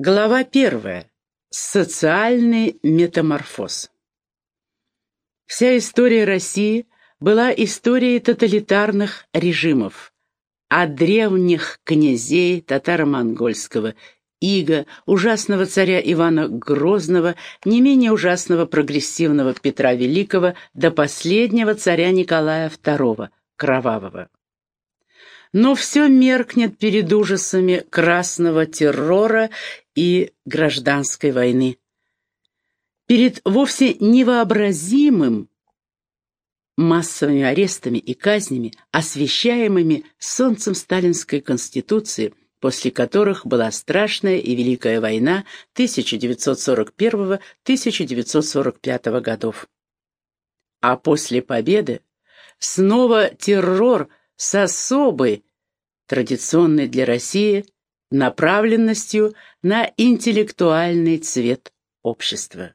Глава первая. Социальный метаморфоз. Вся история России была историей тоталитарных режимов, от древних князей татаро-монгольского Иго, ужасного царя Ивана Грозного, не менее ужасного прогрессивного Петра Великого до последнего царя Николая II, Кровавого но все меркнет перед ужасами красного террора и гражданской войны. Перед вовсе невообразимым массовыми арестами и казнями, освещаемыми солнцем сталинской конституции, после которых была страшная и великая война 1941-1945 годов. А после победы снова террор с особой, традиционной для России, направленностью на интеллектуальный цвет общества.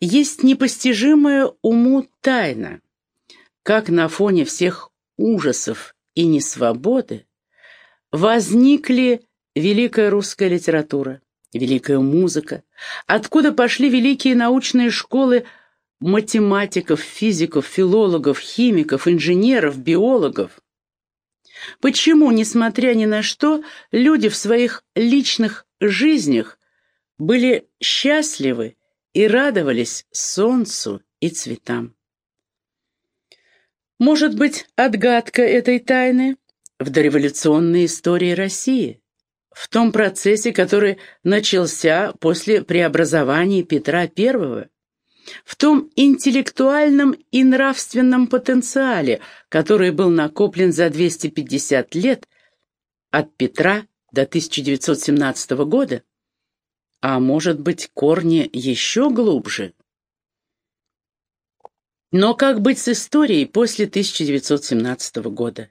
Есть непостижимая уму тайна, как на фоне всех ужасов и несвободы возникли великая русская литература, великая музыка, откуда пошли великие научные школы математиков, физиков, филологов, химиков, инженеров, биологов. Почему, несмотря ни на что, люди в своих личных жизнях были счастливы и радовались солнцу и цветам? Может быть, отгадка этой тайны в дореволюционной истории России, в том процессе, который начался после преобразования Петра I, в том интеллектуальном и нравственном потенциале, который был накоплен за 250 лет от Петра до 1917 года, а может быть, корни еще глубже. Но как быть с историей после 1917 года?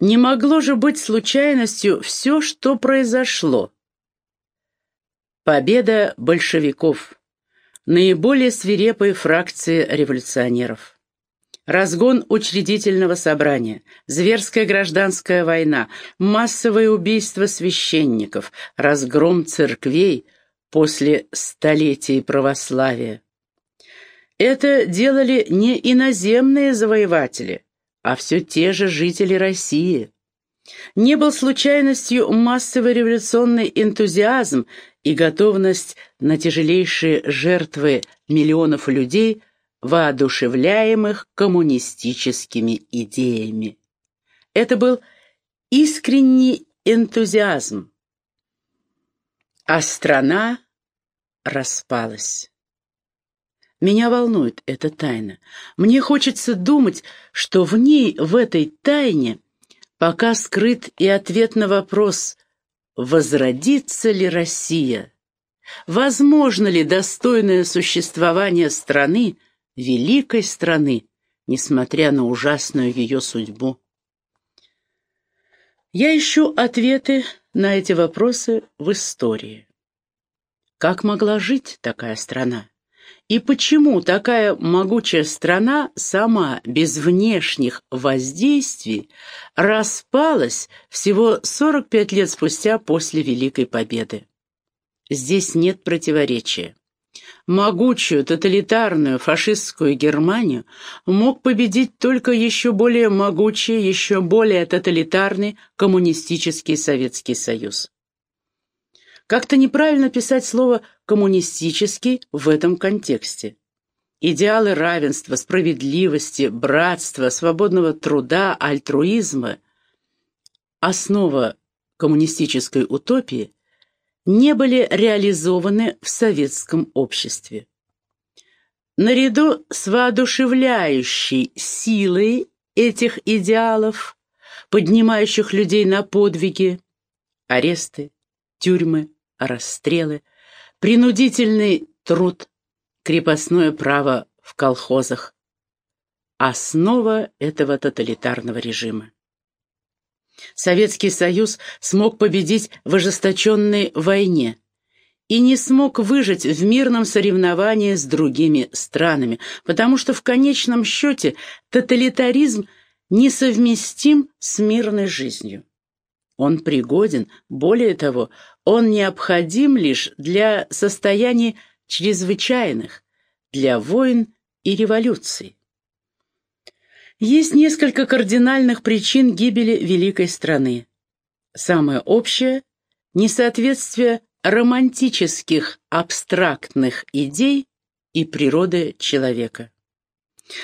Не могло же быть случайностью все, что произошло. Победа большевиков – наиболее свирепой фракции революционеров. Разгон учредительного собрания, зверская гражданская война, массовое убийство священников, разгром церквей после столетий православия. Это делали не иноземные завоеватели, а все те же жители России. Не был случайностью массовый революционный энтузиазм и готовность на тяжелейшие жертвы миллионов людей, воодушевляемых коммунистическими идеями. Это был искренний энтузиазм, а страна распалась. Меня волнует эта тайна. Мне хочется думать, что в ней, в этой тайне, пока скрыт и ответ на вопрос – возродится ли Россия? Возможно ли достойное существование страны, великой страны, несмотря на ужасную ее судьбу? Я ищу ответы на эти вопросы в истории. Как могла жить такая страна? И почему такая могучая страна сама, без внешних воздействий, распалась всего 45 лет спустя после Великой Победы? Здесь нет противоречия. Могучую тоталитарную фашистскую Германию мог победить только еще более могучий, еще более тоталитарный коммунистический Советский Союз. Как-то неправильно писать слово «коммунистический» в этом контексте. Идеалы равенства, справедливости, братства, свободного труда, альтруизма – основа коммунистической утопии – не были реализованы в советском обществе. Наряду с воодушевляющей силой этих идеалов, поднимающих людей на подвиги, аресты, тюрьмы, расстрелы, принудительный труд, крепостное право в колхозах. Основа этого тоталитарного режима. Советский Союз смог победить в ожесточенной войне и не смог выжить в мирном соревновании с другими странами, потому что в конечном счете тоталитаризм несовместим с мирной жизнью. Он пригоден, более того, он необходим лишь для состояний чрезвычайных, для войн и революций. Есть несколько кардинальных причин гибели великой страны. Самое общее – несоответствие романтических абстрактных идей и природы человека.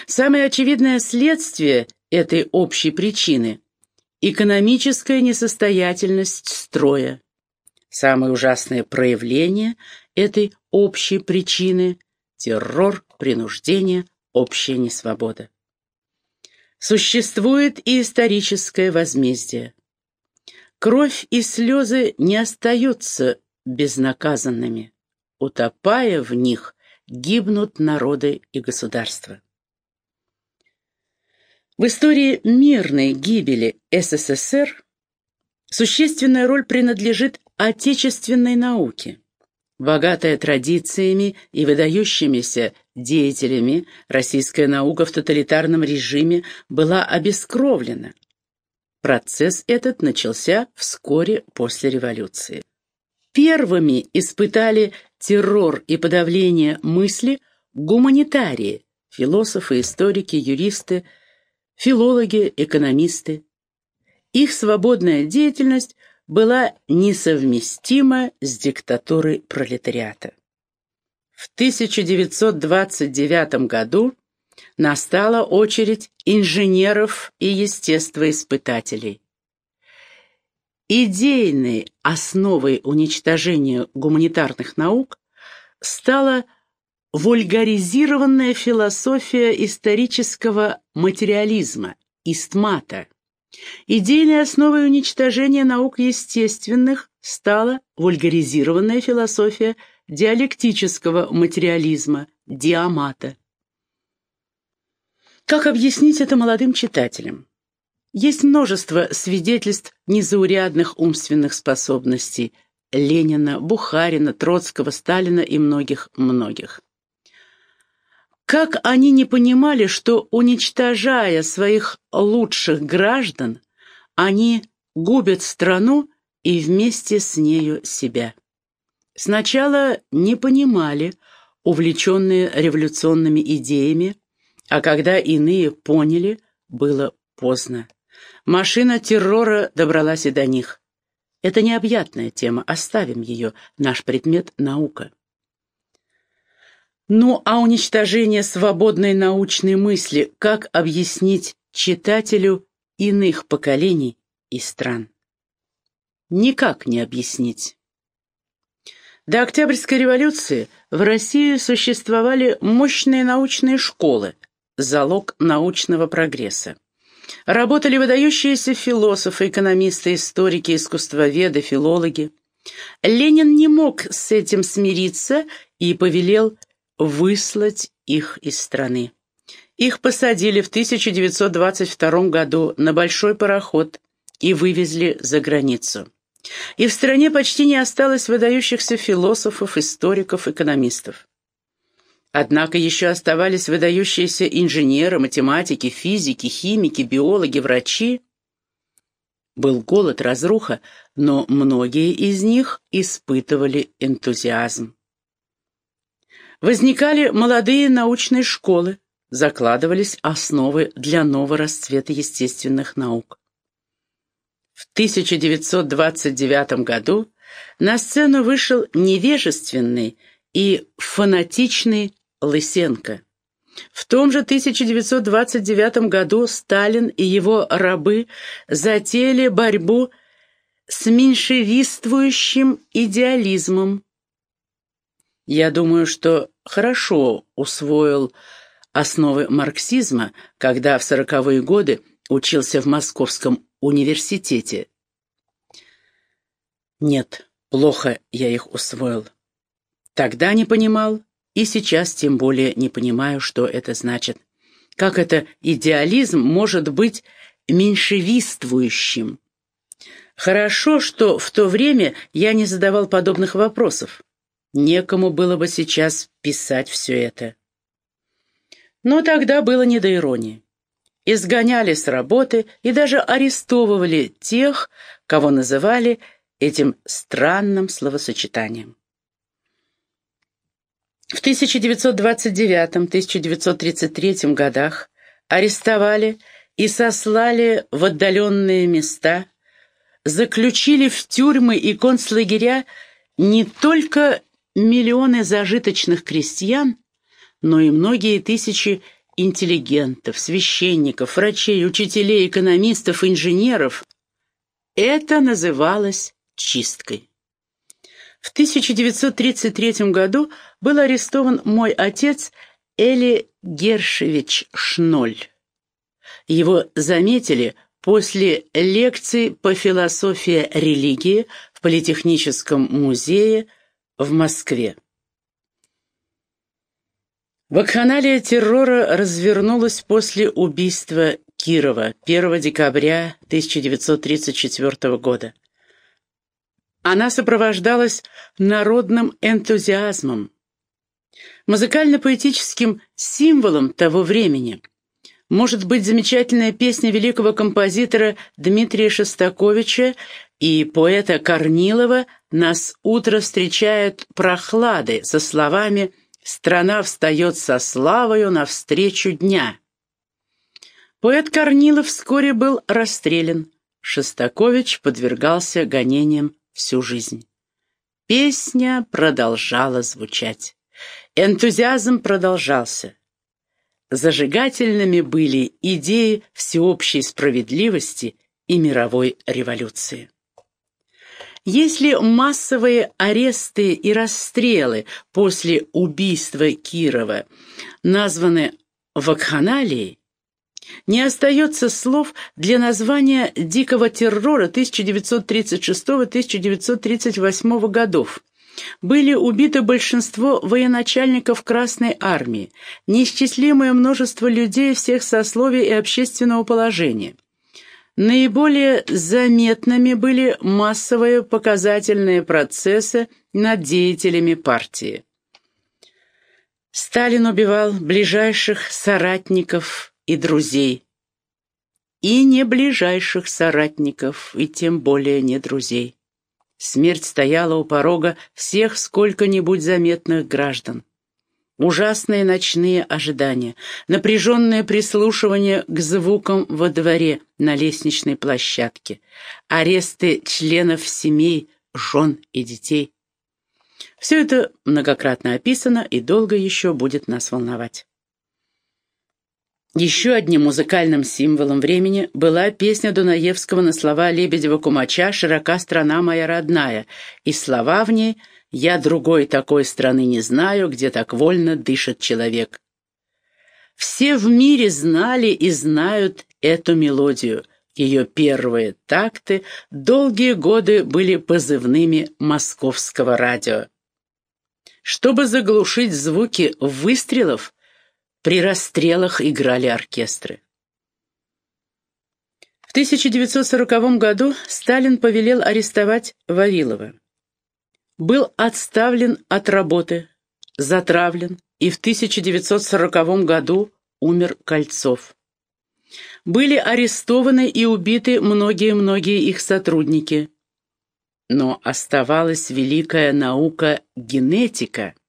Самое очевидное следствие этой общей причины – экономическая несостоятельность строя. Самое ужасное проявление этой общей причины – террор, принуждение, общая несвобода. Существует и историческое возмездие. Кровь и слезы не остаются безнаказанными. Утопая в них, гибнут народы и государства. В истории мирной гибели СССР существенная роль принадлежит отечественной науке. Богатая традициями и выдающимися деятелями, российская наука в тоталитарном режиме была обескровлена. Процесс этот начался вскоре после революции. Первыми испытали террор и подавление мысли гуманитарии, философы, историки, юристы, филологи, экономисты. Их свободная деятельность была несовместима с диктатурой пролетариата. В 1929 году настала очередь инженеров и естествоиспытателей. Идейной основой уничтожения гуманитарных наук стала вульгаризированная философия исторического материализма, истмата. Идейной основой уничтожения наук естественных стала вульгаризированная философия диалектического материализма, диамата. Как объяснить это молодым читателям? Есть множество свидетельств незаурядных умственных способностей Ленина, Бухарина, Троцкого, Сталина и многих-многих. Как они не понимали, что, уничтожая своих лучших граждан, они губят страну и вместе с нею себя. Сначала не понимали, увлеченные революционными идеями, а когда иные поняли, было поздно. Машина террора добралась и до них. Это необъятная тема, оставим ее, наш предмет — наука. Ну а уничтожение свободной научной мысли как объяснить читателю иных поколений и стран? Никак не объяснить. До Октябрьской революции в России существовали мощные научные школы, залог научного прогресса. Работали выдающиеся философы, экономисты, историки, искусствоведы, филологи. Ленин не мог с этим смириться и повелел выслать их из страны. Их посадили в 1922 году на большой пароход и вывезли за границу. И в стране почти не осталось выдающихся философов, историков, экономистов. Однако еще оставались выдающиеся инженеры, математики, физики, химики, биологи, врачи. Был голод, разруха, но многие из них испытывали энтузиазм. Возникали молодые научные школы, закладывались основы для нового расцвета естественных наук. В 1929 году на сцену вышел невежественный и фанатичный Лысенко. В том же 1929 году Сталин и его рабы затеяли борьбу с меньшевистствующим идеализмом. Я думаю, что хорошо усвоил основы марксизма, когда в сороковые годы учился в Московском университете. Нет, плохо я их усвоил. Тогда не понимал, и сейчас тем более не понимаю, что это значит. Как это идеализм может быть меньшевистствующим? Хорошо, что в то время я не задавал подобных вопросов. Некому было бы сейчас писать все это. Но тогда было не до иронии. изгоняли с работы и даже арестовывали тех, кого называли этим странным словосочетанием. В 1929-1933 годах арестовали и сослали в отдаленные места, заключили в тюрьмы и концлагеря не только миллионы зажиточных крестьян, но и многие тысячи интеллигентов, священников, врачей, учителей, экономистов, инженеров. Это называлось чисткой. В 1933 году был арестован мой отец Эли Гершевич Шноль. Его заметили после лекций по философии религии в Политехническом музее в Москве. Вакханалия террора развернулась после убийства Кирова 1 декабря 1934 года. Она сопровождалась народным энтузиазмом, музыкально-поэтическим символом того времени. Может быть замечательная песня великого композитора Дмитрия Шостаковича и поэта Корнилова «Нас утро встречает прохлады» со словами «Страна встает со славою навстречу дня». Поэт Корнилов вскоре был расстрелян. Шостакович подвергался гонениям всю жизнь. Песня продолжала звучать. Энтузиазм продолжался. Зажигательными были идеи всеобщей справедливости и мировой революции. Если массовые аресты и расстрелы после убийства Кирова названы вакханалией, не остается слов для названия дикого террора 1936-1938 годов. Были убиты большинство военачальников Красной Армии, неисчислимое множество людей всех сословий и общественного положения. Наиболее заметными были массовые показательные процессы над деятелями партии. Сталин убивал ближайших соратников и друзей, и не ближайших соратников, и тем более не друзей. Смерть стояла у порога всех сколько-нибудь заметных граждан. Ужасные ночные ожидания, напряженное прислушивание к звукам во дворе на лестничной площадке, аресты членов семей, жен и детей. Все это многократно описано и долго еще будет нас волновать. Еще одним музыкальным символом времени была песня Дунаевского на слова Лебедева-Кумача «Широка страна моя родная», и слова в ней «Я другой такой страны не знаю, где так вольно дышит человек». Все в мире знали и знают эту мелодию. Ее первые такты долгие годы были позывными московского радио. Чтобы заглушить звуки выстрелов, при расстрелах играли оркестры. В 1940 году Сталин повелел арестовать Вавилова. Был отставлен от работы, затравлен, и в 1940 году умер Кольцов. Были арестованы и убиты многие-многие их сотрудники. Но оставалась великая наука генетика –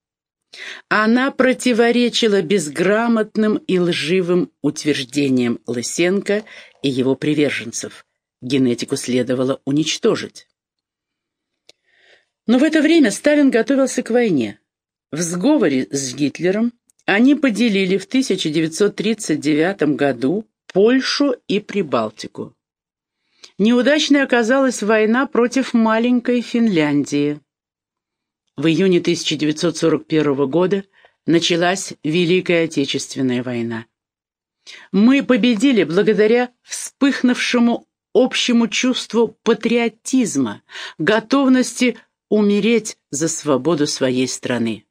она противоречила безграмотным и лживым утверждениям Лысенко и его приверженцев. Генетику следовало уничтожить. Но в это время Сталин готовился к войне. В сговоре с Гитлером они поделили в 1939 году Польшу и Прибалтику. Неудачной оказалась война против маленькой Финляндии. В июне 1941 года началась Великая Отечественная война. Мы победили благодаря вспыхнувшему общему чувству патриотизма, готовности умереть за свободу своей страны.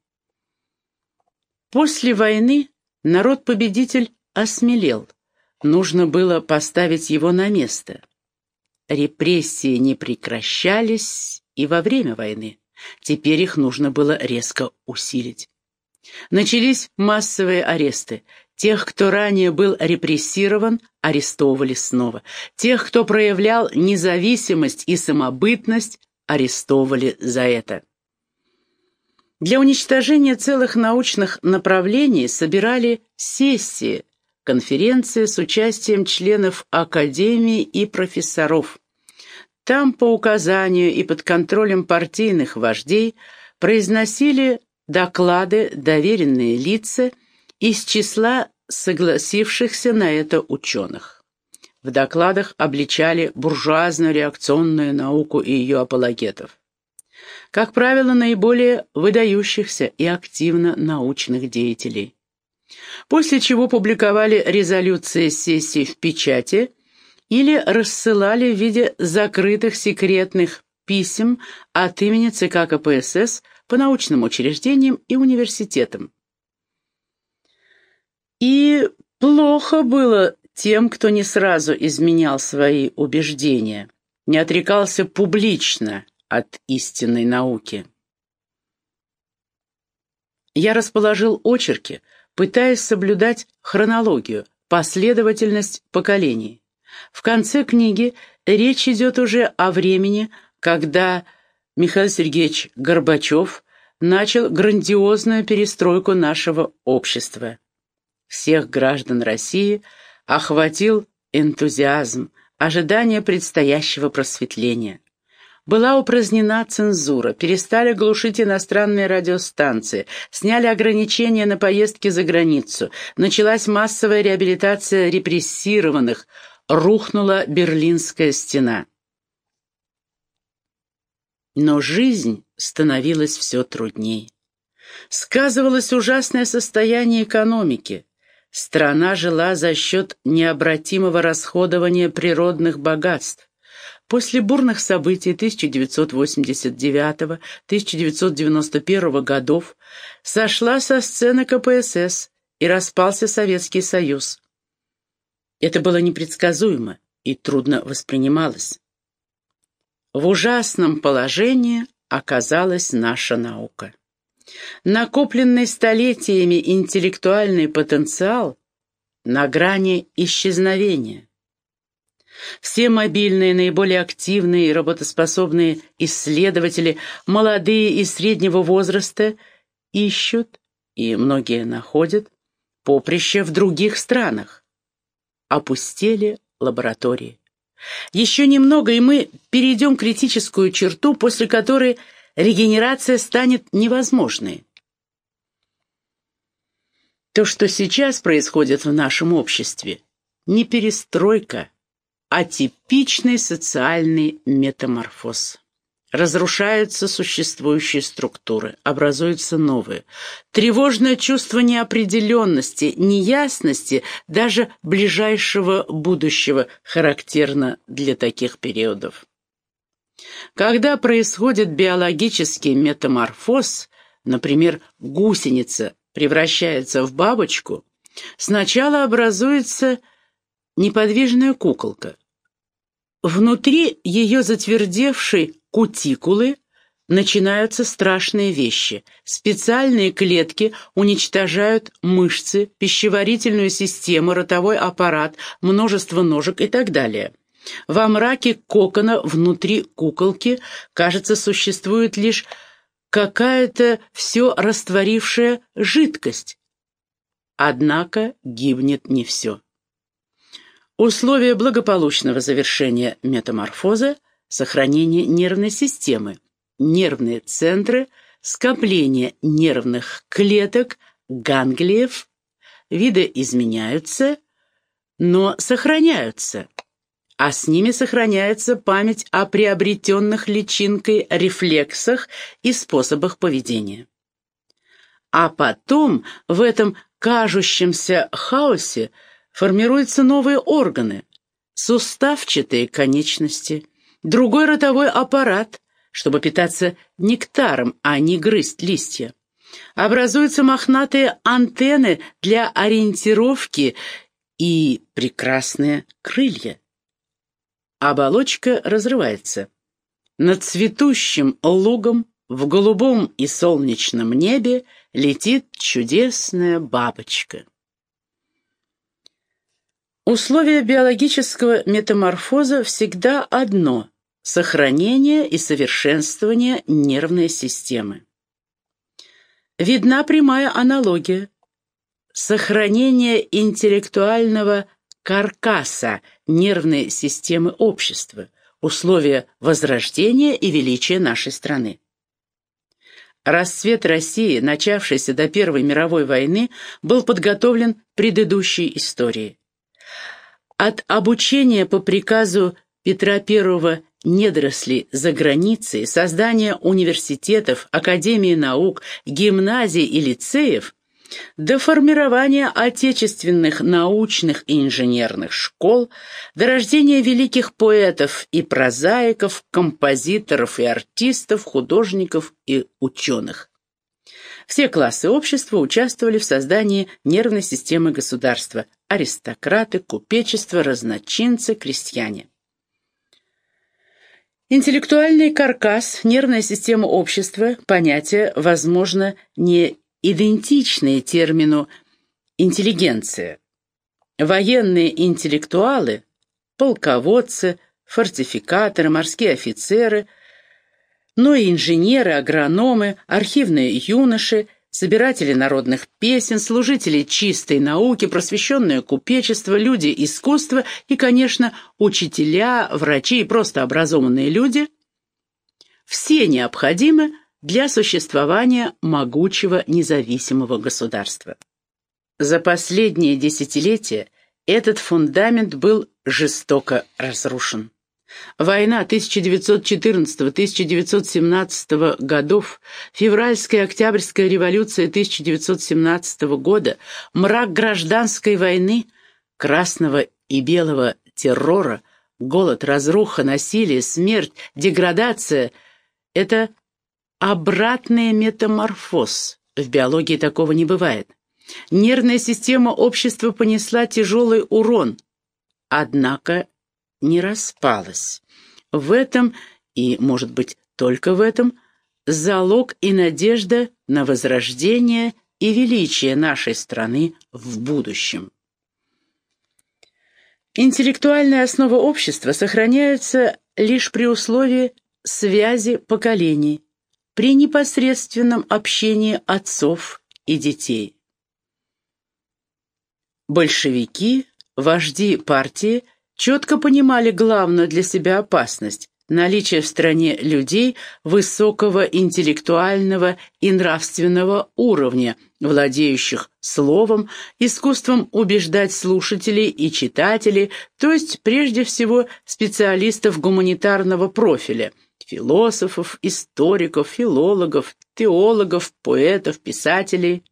После войны народ-победитель осмелел. Нужно было поставить его на место. Репрессии не прекращались и во время войны. Теперь их нужно было резко усилить. Начались массовые аресты. Тех, кто ранее был репрессирован, арестовывали снова. Тех, кто проявлял независимость и самобытность, арестовывали за это. Для уничтожения целых научных направлений собирали сессии, конференции с участием членов академии и профессоров. Там по указанию и под контролем партийных вождей произносили доклады доверенные лица из числа согласившихся на это ученых. В докладах обличали буржуазную реакционную науку и ее апологетов. Как правило, наиболее выдающихся и активно научных деятелей. После чего публиковали резолюции сессий в печати или рассылали в виде закрытых секретных писем от имени ЦК КПСС по научным учреждениям и университетам. И плохо было тем, кто не сразу изменял свои убеждения, не отрекался публично от истинной науки. Я расположил очерки, пытаясь соблюдать хронологию, последовательность поколений. В конце книги речь идет уже о времени, когда Михаил Сергеевич Горбачев начал грандиозную перестройку нашего общества. Всех граждан России охватил энтузиазм, ожидание предстоящего просветления. Была упразднена цензура, перестали глушить иностранные радиостанции, сняли ограничения на поездки за границу, началась массовая реабилитация репрессированных, рухнула Берлинская стена. Но жизнь становилась все трудней. Сказывалось ужасное состояние экономики. Страна жила за счет необратимого расходования природных богатств. После бурных событий 1989-1991 годов сошла со сцены КПСС и распался Советский Союз. Это было непредсказуемо и трудно воспринималось. В ужасном положении оказалась наша наука. Накопленный столетиями интеллектуальный потенциал на грани исчезновения. Все мобильные, наиболее активные и работоспособные исследователи, молодые и среднего возраста, ищут, и многие находят, поприще в других странах. Опустели лаборатории. Еще немного, и мы перейдем критическую черту, после которой регенерация станет невозможной. То, что сейчас происходит в нашем обществе, не перестройка, а типичный социальный метаморфоз. Разрушаются существующие структуры, образуются новые. Тревожное чувство неопределенности, неясности, даже ближайшего будущего характерно для таких периодов. Когда происходит биологический метаморфоз, например, гусеница превращается в бабочку, сначала образуется неподвижная куколка. Внутри ее затвердевшей кутикулы начинаются страшные вещи. Специальные клетки уничтожают мышцы, пищеварительную систему, ротовой аппарат, множество ножек и так далее. Во мраке кокона внутри куколки, кажется, существует лишь какая-то все растворившая жидкость. Однако гибнет не все. Условия благополучного завершения метаморфоза – сохранение нервной системы, нервные центры, скопление нервных клеток, ганглиев, виды изменяются, но сохраняются, а с ними сохраняется память о приобретенных личинкой рефлексах и способах поведения. А потом в этом кажущемся хаосе – формируются новые органы, суставчатые конечности, другой ротовой аппарат, чтобы питаться нектаром, а не грызть листья. Образуются мохнатые антенны для ориентировки и прекрасные крылья. Оболочка разрывается. Над цветущим лугом в голубом и солнечном небе летит чудесная бабочка. Условие биологического метаморфоза всегда одно – сохранение и совершенствование нервной системы. Видна прямая аналогия. Сохранение интеллектуального каркаса нервной системы общества – условие возрождения и величия нашей страны. Расцвет России, начавшийся до Первой мировой войны, был подготовлен предыдущей историей. От обучения по приказу Петра I недоросли за границей, создания университетов, академии наук, гимназий и лицеев до формирования отечественных научных и инженерных школ, до рождения великих поэтов и прозаиков, композиторов и артистов, художников и ученых. Все классы общества участвовали в создании нервной системы государства – аристократы, купечество, разночинцы, крестьяне. Интеллектуальный каркас, нервная система общества – понятие, возможно, не идентичные термину «интеллигенция». Военные интеллектуалы, полководцы, фортификаторы, морские офицеры – но и инженеры, агрономы, архивные юноши, собиратели народных песен, служители чистой науки, просвещенное купечество, люди искусства и, конечно, учителя, врачи и просто образованные люди – все необходимы для существования могучего независимого государства. За последние десятилетия этот фундамент был жестоко разрушен. Война 1914-1917 годов, февральская и октябрьская революция 1917 года, мрак гражданской войны, красного и белого террора, голод, разруха, насилие, смерть, деградация — это обратный метаморфоз. В биологии такого не бывает. Нервная система общества понесла тяжелый урон. Однако не распалась. В этом, и, может быть, только в этом, залог и надежда на возрождение и величие нашей страны в будущем. Интеллектуальная основа общества сохраняется лишь при условии связи поколений, при непосредственном общении отцов и детей. Большевики, вожди партии – четко понимали главную для себя опасность – наличие в стране людей высокого интеллектуального и нравственного уровня, владеющих словом, искусством убеждать слушателей и читателей, то есть прежде всего специалистов гуманитарного профиля – философов, историков, филологов, теологов, поэтов, писателей.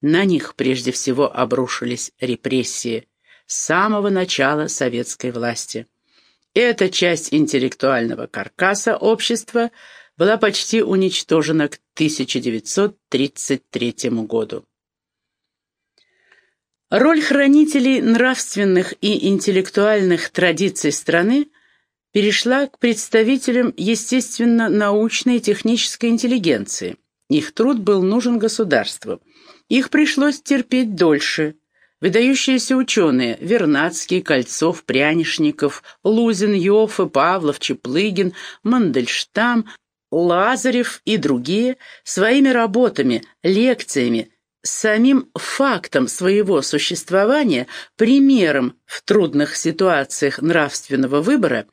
На них прежде всего обрушились репрессии – с самого начала советской власти. Эта часть интеллектуального каркаса общества была почти уничтожена к 1933 году. Роль хранителей нравственных и интеллектуальных традиций страны перешла к представителям естественно-научной и технической интеллигенции. Их труд был нужен государству. Их пришлось терпеть дольше – Выдающиеся ученые – Вернадский, Кольцов, Прянишников, Лузин, Йоффе, Павлов, Чеплыгин, Мандельштам, Лазарев и другие своими работами, лекциями, самим фактом своего существования, примером в трудных ситуациях нравственного выбора,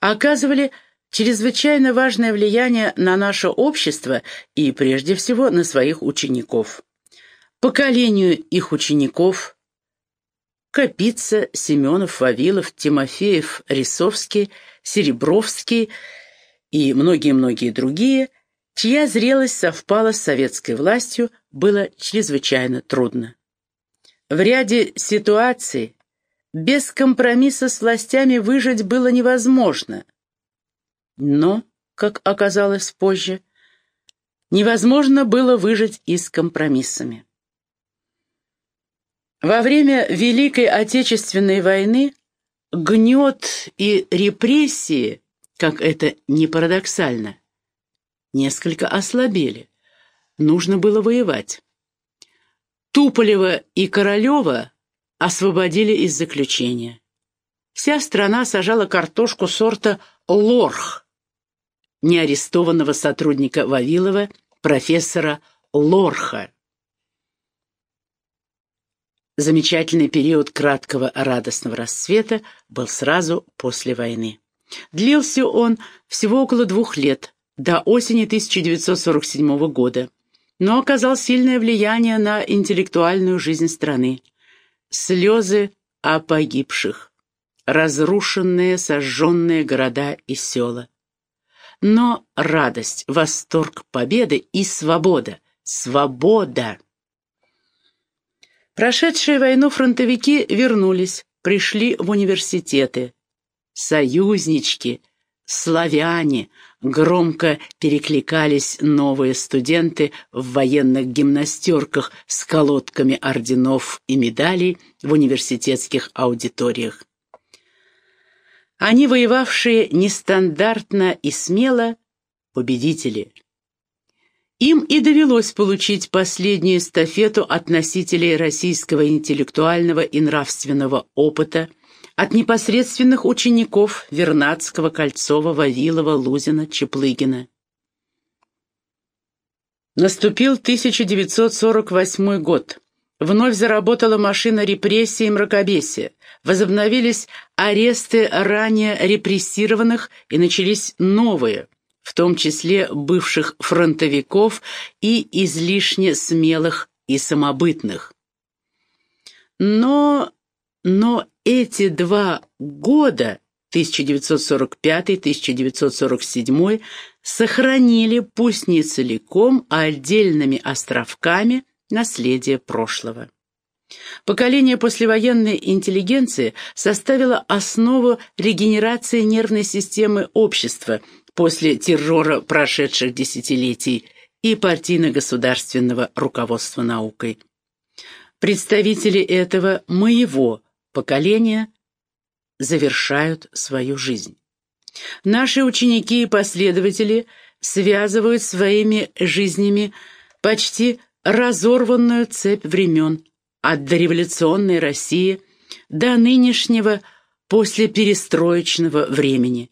оказывали чрезвычайно важное влияние на наше общество и, прежде всего, на своих учеников. Поколению их учеников – Капица, Семенов, Вавилов, Тимофеев, Рисовский, Серебровский и многие-многие другие, чья зрелость совпала с советской властью, было чрезвычайно трудно. В ряде ситуаций без компромисса с властями выжить было невозможно. Но, как оказалось позже, невозможно было выжить и с компромиссами. Во время Великой Отечественной войны гнет и репрессии, как это не парадоксально, несколько ослабели. Нужно было воевать. Туполева и Королева освободили из заключения. Вся страна сажала картошку сорта «Лорх», неарестованного сотрудника Вавилова, профессора Лорха. Замечательный период краткого радостного расцвета был сразу после войны. Длился он всего около двух лет, до осени 1947 года, но оказал сильное влияние на интеллектуальную жизнь страны. Слезы о погибших, разрушенные, сожженные города и села. Но радость, восторг победы и свобода. Свобода! Прошедшие войну фронтовики вернулись, пришли в университеты. Союзнички, славяне, громко перекликались новые студенты в военных гимнастерках с колодками орденов и медалей в университетских аудиториях. Они, воевавшие нестандартно и смело, победители. Им и довелось получить последнюю эстафету от носителей российского интеллектуального и нравственного опыта – от непосредственных учеников Вернадского, Кольцова, Вавилова, Лузина, Чеплыгина. Наступил 1948 год. Вновь заработала машина репрессий и мракобесия. Возобновились аресты ранее репрессированных и начались новые, в том числе бывших фронтовиков и излишне смелых и самобытных. Но но эти два года, 1945-1947, сохранили, пусть не целиком, а отдельными островками, наследие прошлого. Поколение послевоенной интеллигенции составило основу регенерации нервной системы общества после террора прошедших десятилетий и партийно-государственного руководства наукой. Представители этого моего поколения завершают свою жизнь. Наши ученики и последователи связывают своими жизнями почти разорванную цепь времен от дореволюционной России до нынешнего послеперестроечного времени.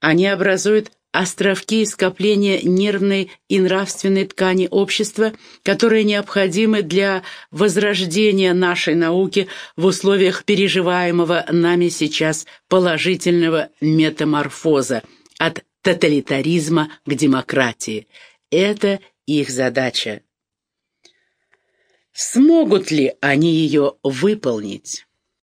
Они образуют островки и скопления нервной и нравственной ткани общества, которые необходимы для возрождения нашей науки в условиях переживаемого нами сейчас положительного метаморфоза от тоталитаризма к демократии. Это их задача. Смогут ли они ее выполнить?